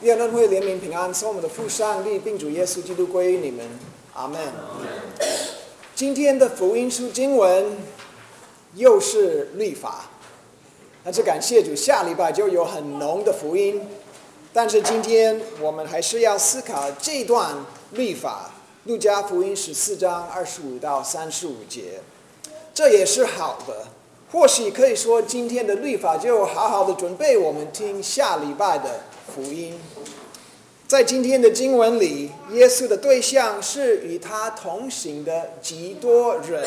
愿恩惠怜悯平安，从我们的父上帝并主耶稣基督归于你们，阿门。今天的福音书经文又是律法，但是感谢主，下礼拜就有很浓的福音。但是今天我们还是要思考这段律法，路加福音十四章二十五到三十五节，这也是好的。或许可以说，今天的律法就好好的准备我们听下礼拜的。福音，在今天的经文里，耶稣的对象是与他同行的极多人。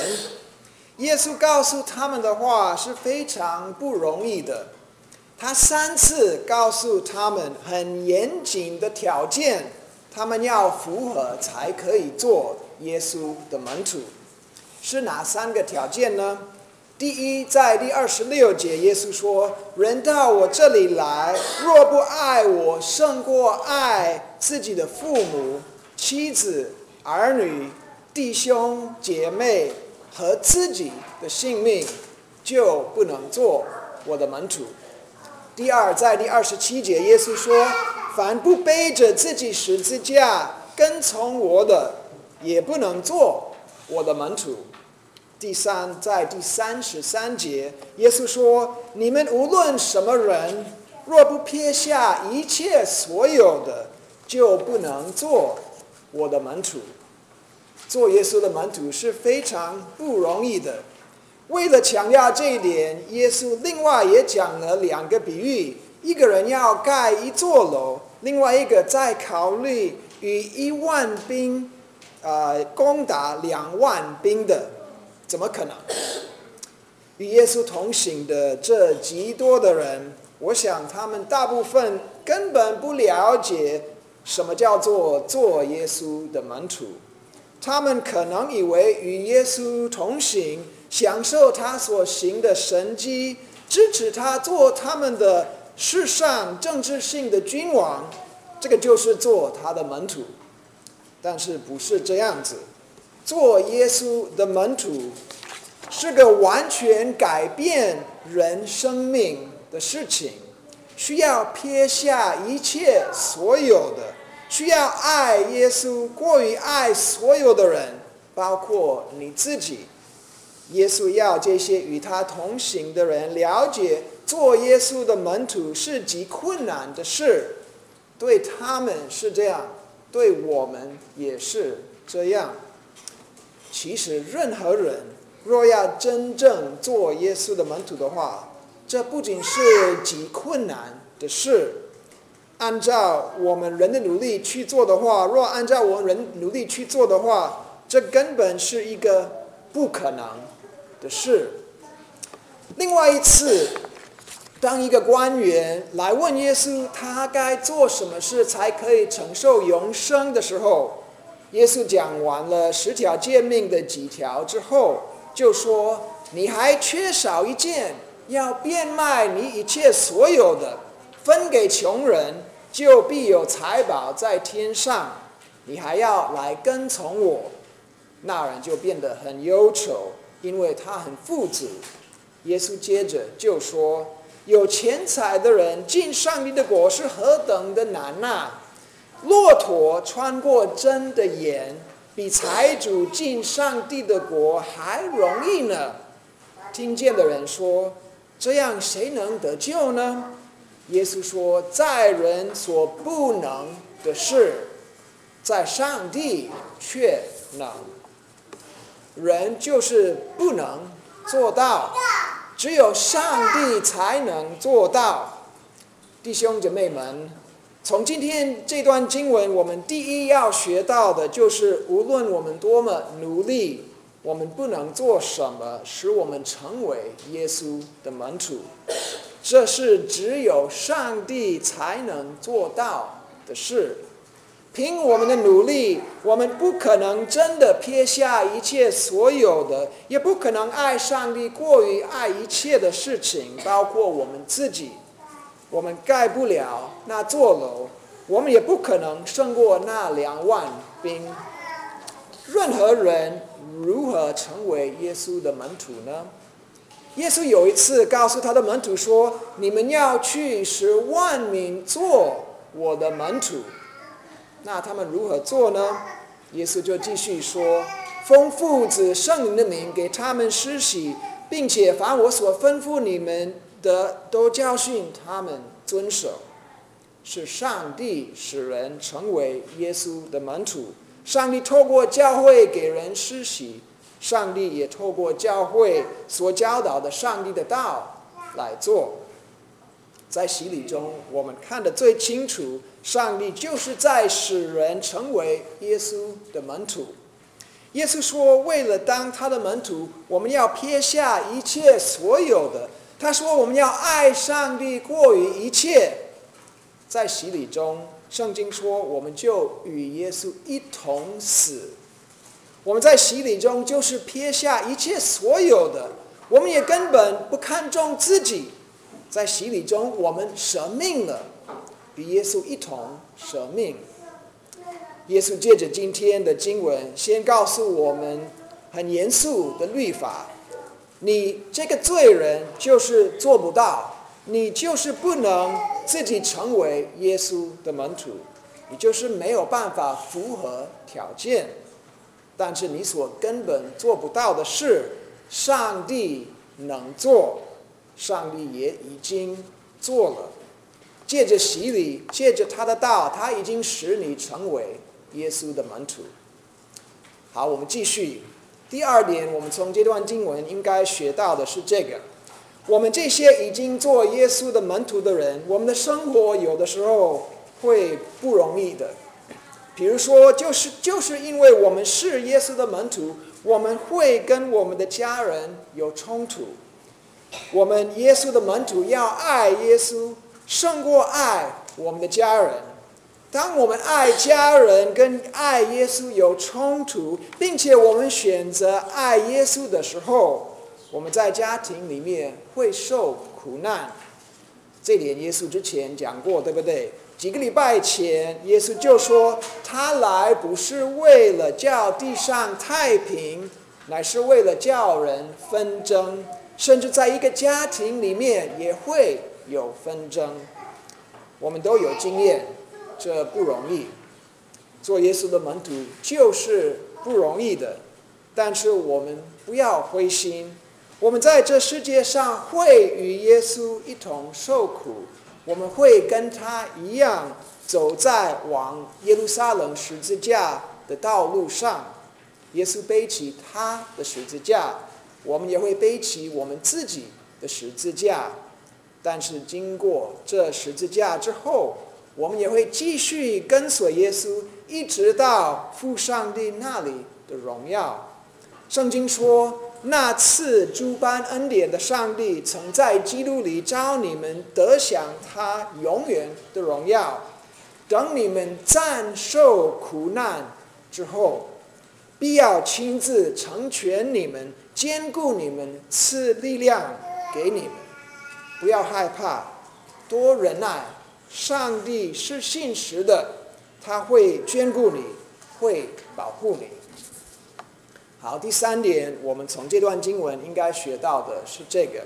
耶稣告诉他们的话是非常不容易的。他三次告诉他们很严谨的条件，他们要符合才可以做耶稣的门徒。是哪三个条件呢？第一，在第二十六节，耶稣说：“人到我这里来，若不爱我胜过爱自己的父母、妻子、儿女、弟兄姐妹和自己的性命，就不能做我的门徒。”第二，在第二十七节，耶稣说：“凡不背着自己十字架跟从我的，也不能做我的门徒。”第三，在第三十三节，耶稣说：“你们无论什么人，若不撇下一切所有的，就不能做我的门徒。做耶稣的门徒是非常不容易的。为了强调这一点，耶稣另外也讲了两个比喻：一个人要盖一座楼，另外一个在考虑与一万兵，呃，攻打两万兵的。”怎么可能？与耶稣同行的这极多的人，我想他们大部分根本不了解什么叫做做耶稣的门徒。他们可能以为与耶稣同行，享受他所行的神迹，支持他做他们的世上政治性的君王，这个就是做他的门徒。但是不是这样子？做耶稣的门徒是个完全改变人生命的事情，需要撇下一切所有的，需要爱耶稣过于爱所有的人，包括你自己。耶稣要这些与他同行的人了解，做耶稣的门徒是极困难的事，对他们是这样，对我们也是这样。其实，任何人若要真正做耶稣的门徒的话，这不仅是极困难的事。按照我们人的努力去做的话，若按照我们人努力去做的话，这根本是一个不可能的事。另外一次，当一个官员来问耶稣，他该做什么事才可以承受永生的时候，耶稣讲完了十条诫命的几条之后，就说：“你还缺少一件，要变卖你一切所有的，分给穷人，就必有财宝在天上。你还要来跟从我。”那人就变得很忧愁，因为他很富足。耶稣接着就说：“有钱财的人进上帝的国是何等的难呐！”骆驼穿过针的眼，比财主进上帝的国还容易呢。听见的人说：“这样谁能得救呢？”耶稣说：“在人所不能的事，在上帝却能。人就是不能做到，只有上帝才能做到。”弟兄姐妹们。从今天这段经文，我们第一要学到的就是，无论我们多么努力，我们不能做什么使我们成为耶稣的门徒。这是只有上帝才能做到的事。凭我们的努力，我们不可能真的撇下一切所有的，也不可能爱上帝过于爱一切的事情，包括我们自己。我们盖不了那座楼，我们也不可能胜过那两万兵。任何人如何成为耶稣的门徒呢？耶稣有一次告诉他的门徒说：“你们要去使万民做我的门徒。那他们如何做呢？耶稣就继续说：“奉父子圣灵的名给他们施洗，并且凡我所吩咐你们的，都教训他们遵守。是上帝使人成为耶稣的门徒。上帝透过教会给人施洗，上帝也透过教会所教导的上帝的道来做。在洗礼中，我们看得最清楚。”上帝就是在使人成为耶稣的门徒。耶稣说：“为了当他的门徒，我们要撇下一切所有的。”他说：“我们要爱上帝过于一切。”在洗礼中，圣经说：“我们就与耶稣一同死。”我们在洗礼中就是撇下一切所有的，我们也根本不看重自己。在洗礼中，我们舍命了。与耶稣一同舍命。耶稣借着今天的经文，先告诉我们很严肃的律法：你这个罪人就是做不到，你就是不能自己成为耶稣的门徒，你就是没有办法符合条件。但是你所根本做不到的事，上帝能做，上帝也已经做了。借着洗礼，借着他的道，他已经使你成为耶稣的门徒。好，我们继续。第二点，我们从这段经文应该学到的是这个：我们这些已经做耶稣的门徒的人，我们的生活有的时候会不容易的。比如说，就是就是因为我们是耶稣的门徒，我们会跟我们的家人有冲突。我们耶稣的门徒要爱耶稣。胜过爱我们的家人。当我们爱家人跟爱耶稣有冲突，并且我们选择爱耶稣的时候，我们在家庭里面会受苦难。这点耶稣之前讲过，对不对？几个礼拜前，耶稣就说：“他来不是为了叫地上太平，乃是为了叫人纷争，甚至在一个家庭里面也会。”有纷争，我们都有经验，这不容易。做耶稣的门徒就是不容易的，但是我们不要灰心。我们在这世界上会与耶稣一同受苦，我们会跟他一样走在往耶路撒冷十字架的道路上。耶稣背起他的十字架，我们也会背起我们自己的十字架。但是经过这十字架之后，我们也会继续跟随耶稣，一直到父上帝那里的荣耀。圣经说，那次诸般恩典的上帝，曾在基督里召你们得享他永远的荣耀。等你们战受苦难之后，必要亲自成全你们，兼顾你们，赐力量给你们。不要害怕，多忍耐。上帝是信实的，他会眷顾你，会保护你。好，第三点，我们从这段经文应该学到的是这个：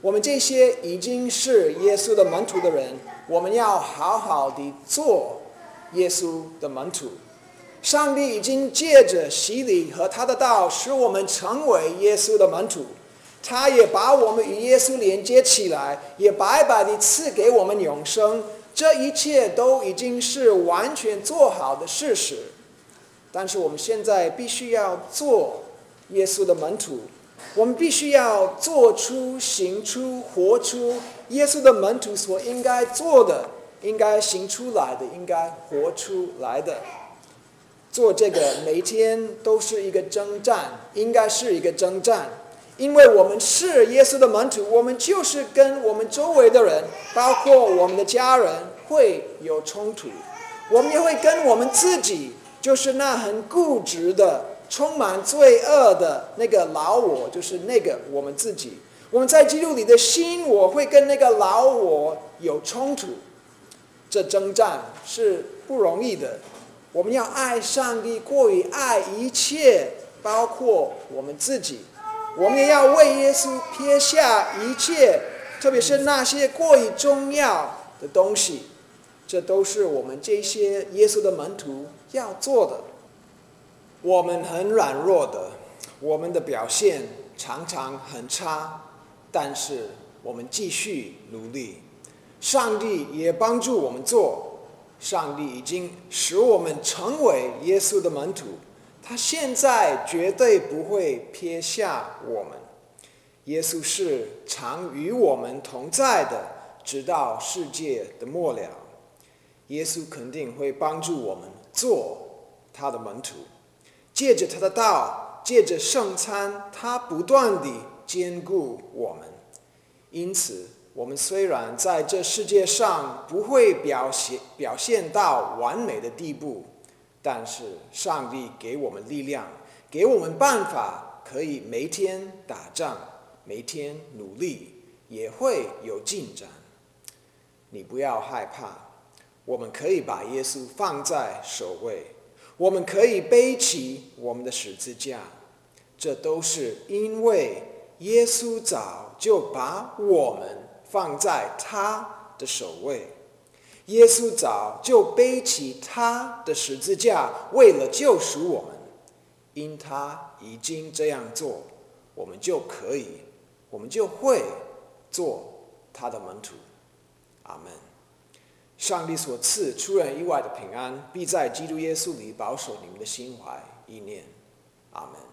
我们这些已经是耶稣的门徒的人，我们要好好的做耶稣的门徒。上帝已经借着洗礼和他的道，使我们成为耶稣的门徒。他也把我们与耶稣连接起来，也白白的赐给我们永生。这一切都已经是完全做好的事实。但是我们现在必须要做耶稣的门徒，我们必须要做出、行出、活出耶稣的门徒所应该做的、应该行出来的、应该活出来的。做这个每天都是一个征战，应该是一个征战。因为我们是耶稣的门徒，我们就是跟我们周围的人，包括我们的家人，会有冲突。我们也会跟我们自己，就是那很固执的、充满罪恶的那个老我，就是那个我们自己。我们在基督里的心，我会跟那个老我有冲突。这征战是不容易的。我们要爱上帝，过于爱一切，包括我们自己。我们也要为耶稣撇下一切，特别是那些过于重要的东西。这都是我们这些耶稣的门徒要做的。我们很软弱的，我们的表现常常很差，但是我们继续努力。上帝也帮助我们做，上帝已经使我们成为耶稣的门徒，他现在绝对不会撇下我们。耶稣是常与我们同在的，直到世界的末了。耶稣肯定会帮助我们做他的门徒，借着他的道，借着圣餐，他不断地兼顾我们。因此，我们虽然在这世界上不会表现表现到完美的地步，但是上帝给我们力量，给我们办法，可以每天打仗，每天努力，也会有进展。你不要害怕。我们可以把耶稣放在首位，我们可以背起我们的十字架，这都是因为耶稣早就把我们放在他的首位。耶稣早就背起他的十字架，为了救赎我们。因他已经这样做，我们就可以，我们就会做他的门徒。阿门。上帝所赐出人意外的平安，必在基督耶稣里保守你们的心怀意念。阿门。